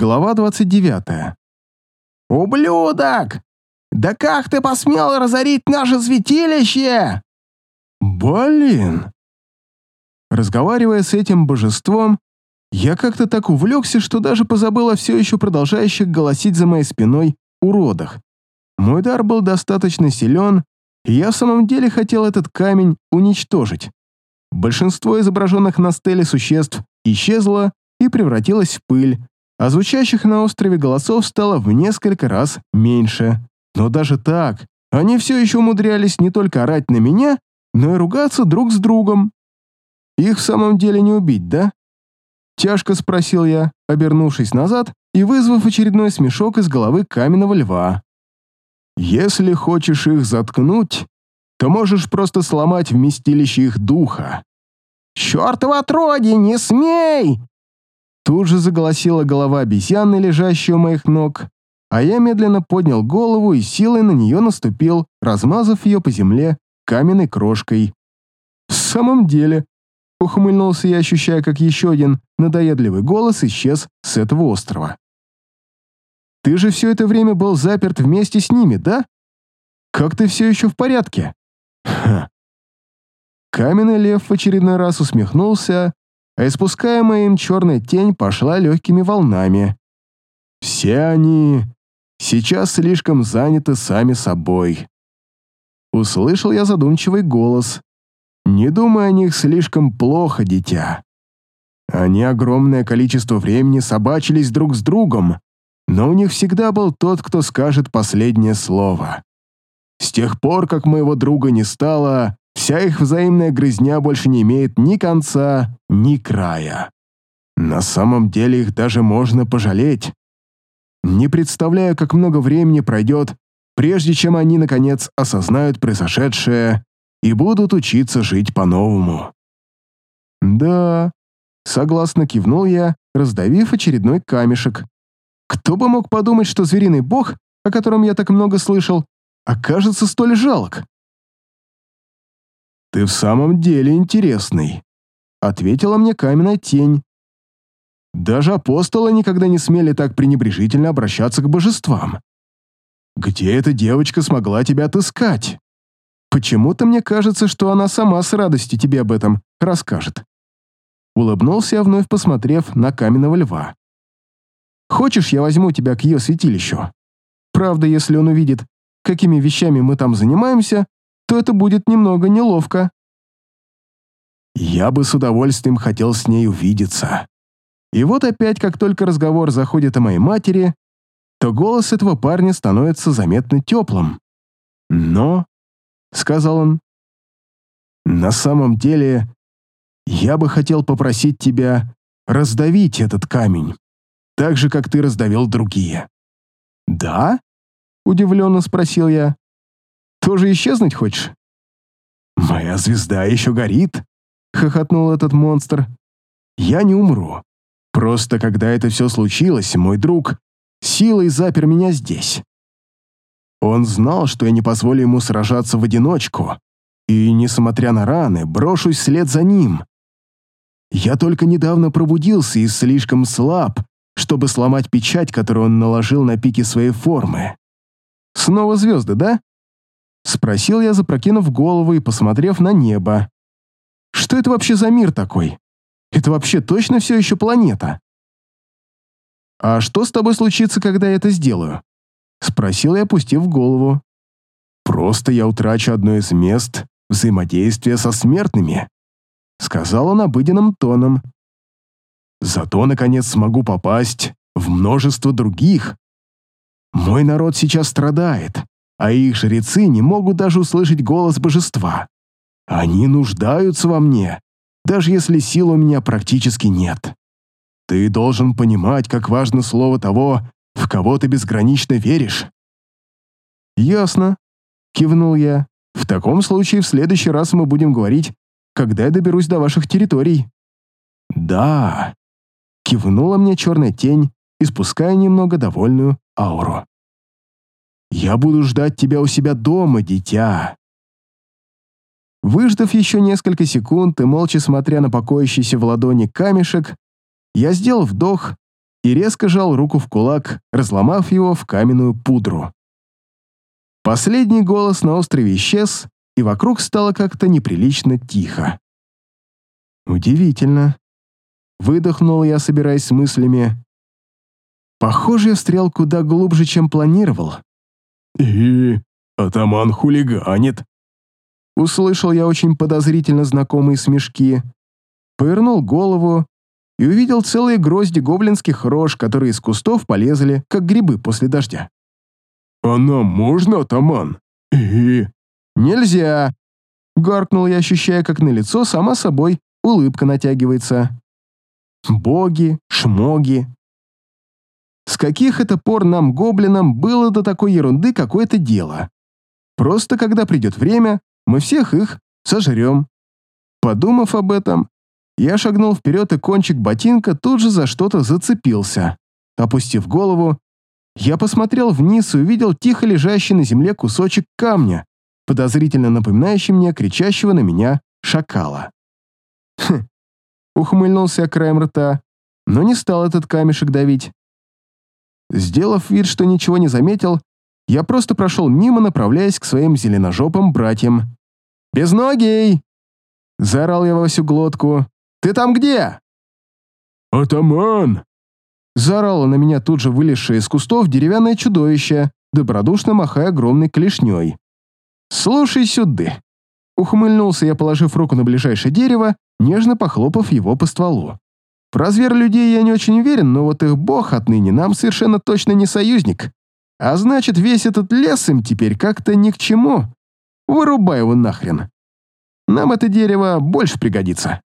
Глава 29. «Ублюдок! Да как ты посмел разорить наше святилище?» Блин! Разговаривая с этим божеством, я как-то так увлекся, что даже позабыл о все еще продолжающих голосить за моей спиной уродах. Мой дар был достаточно силен, и я в самом деле хотел этот камень уничтожить. Большинство изображенных на стеле существ исчезло и превратилось в пыль, а звучащих на острове голосов стало в несколько раз меньше. Но даже так, они все еще умудрялись не только орать на меня, но и ругаться друг с другом. Их в самом деле не убить, да? Тяжко спросил я, обернувшись назад и вызвав очередной смешок из головы каменного льва. Если хочешь их заткнуть, то можешь просто сломать вместилище их духа. «Чёртово отродье, не смей!» Тут же заголосила голова обезьяны, лежащей у моих ног, а я медленно поднял голову и силой на нее наступил, размазав ее по земле каменной крошкой. «В самом деле», — ухмыльнулся я, ощущая, как еще один надоедливый голос исчез с этого острова. «Ты же все это время был заперт вместе с ними, да? Как ты все еще в порядке?» Ха. Каменный лев в очередной раз усмехнулся, а испускаемая им черная тень пошла легкими волнами. Все они сейчас слишком заняты сами собой. Услышал я задумчивый голос. Не думай о них слишком плохо, дитя. Они огромное количество времени собачились друг с другом, но у них всегда был тот, кто скажет последнее слово. С тех пор, как моего друга не стало, Вся их взаимная грызня больше не имеет ни конца, ни края. На самом деле их даже можно пожалеть. Не представляю, как много времени пройдет, прежде чем они, наконец, осознают произошедшее и будут учиться жить по-новому. «Да», — согласно кивнул я, раздавив очередной камешек. «Кто бы мог подумать, что звериный бог, о котором я так много слышал, окажется столь жалок?» «Ты в самом деле интересный», — ответила мне каменная тень. Даже апостолы никогда не смели так пренебрежительно обращаться к божествам. Где эта девочка смогла тебя отыскать? Почему-то мне кажется, что она сама с радостью тебе об этом расскажет. Улыбнулся я, вновь посмотрев на каменного льва. Хочешь, я возьму тебя к ее святилищу? Правда, если он увидит, какими вещами мы там занимаемся, то это будет немного неловко. Я бы с удовольствием хотел с ней увидеться. И вот опять, как только разговор заходит о моей матери, то голос этого парня становится заметно теплым. «Но», — сказал он, — «на самом деле я бы хотел попросить тебя раздавить этот камень, так же, как ты раздавил другие». «Да?» — удивленно спросил я. Тоже исчезнуть хочешь?» «Моя звезда еще горит», — хохотнул этот монстр. «Я не умру. Просто когда это все случилось, мой друг силой запер меня здесь. Он знал, что я не позволю ему сражаться в одиночку, и, несмотря на раны, брошусь вслед за ним. Я только недавно пробудился и слишком слаб, чтобы сломать печать, которую он наложил на пике своей формы. Снова звезды, да? Спросил я, запрокинув голову и посмотрев на небо. Что это вообще за мир такой? Это вообще точно все еще планета? А что с тобой случится, когда я это сделаю? Спросил я, опустив голову. Просто я утрачу одно из мест взаимодействия со смертными, сказал он обыденным тоном. Зато, наконец, смогу попасть в множество других. Мой народ сейчас страдает, а их жрецы не могут даже услышать голос божества. Они нуждаются во мне, даже если сил у меня практически нет. Ты должен понимать, как важно слово того, в кого ты безгранично веришь. Ясно, кивнул я. В таком случае в следующий раз мы будем говорить, когда я доберусь до ваших территорий. Да, кивнула мне черная тень, испуская немного довольную ауру. Я буду ждать тебя у себя дома, дитя». Выждав еще несколько секунд и молча смотря на покоящийся в ладони камешек, я сделал вдох и резко жал руку в кулак, разломав его в каменную пудру. Последний голос на острове исчез, и вокруг стало как-то неприлично тихо. Удивительно. Выдохнул я, собираясь с мыслями. Похоже, я встрял куда глубже, чем планировал. «И атаман хулиганит», Услышал я очень подозрительно знакомые смешки, повернул голову и увидел целые грозди гоблинских рож, которые из кустов полезли, как грибы после дождя. «А нам можно, атаман?» «И...» «Нельзя!» — гаркнул я, ощущая, как на лицо сама собой улыбка натягивается. «Боги, шмоги, с каких это пор нам, гоблинам, было до такой ерунды какое-то дело? Просто когда придет время, мы всех их сожрем. Подумав об этом, я шагнул вперед, и кончик ботинка тут же за что-то зацепился. Опустив голову, я посмотрел вниз и увидел тихо лежащий на земле кусочек камня, подозрительно напоминающий мне кричащего на меня шакала. Хм, ухмыльнулся я краем рта, но не стал этот камешек давить. Сделав вид, что ничего не заметил, я просто прошел мимо, направляясь к своим зеленожопым братьям. «Безногий!» — заорал я во всю глотку. «Ты там где?» «Атаман!» Заорало на меня тут же вылезшее из кустов деревянное чудовище, добродушно махая огромной клешней. «Слушай сюда!» Ухмыльнулся я, положив руку на ближайшее дерево, нежно похлопав его по стволу. Про зверь-людей я не очень уверен, но вот их бог отныне нам совершенно точно не союзник. А значит, весь этот лес им теперь как-то ни к чему. Вырубай его нахрен. Нам это дерево больше пригодится.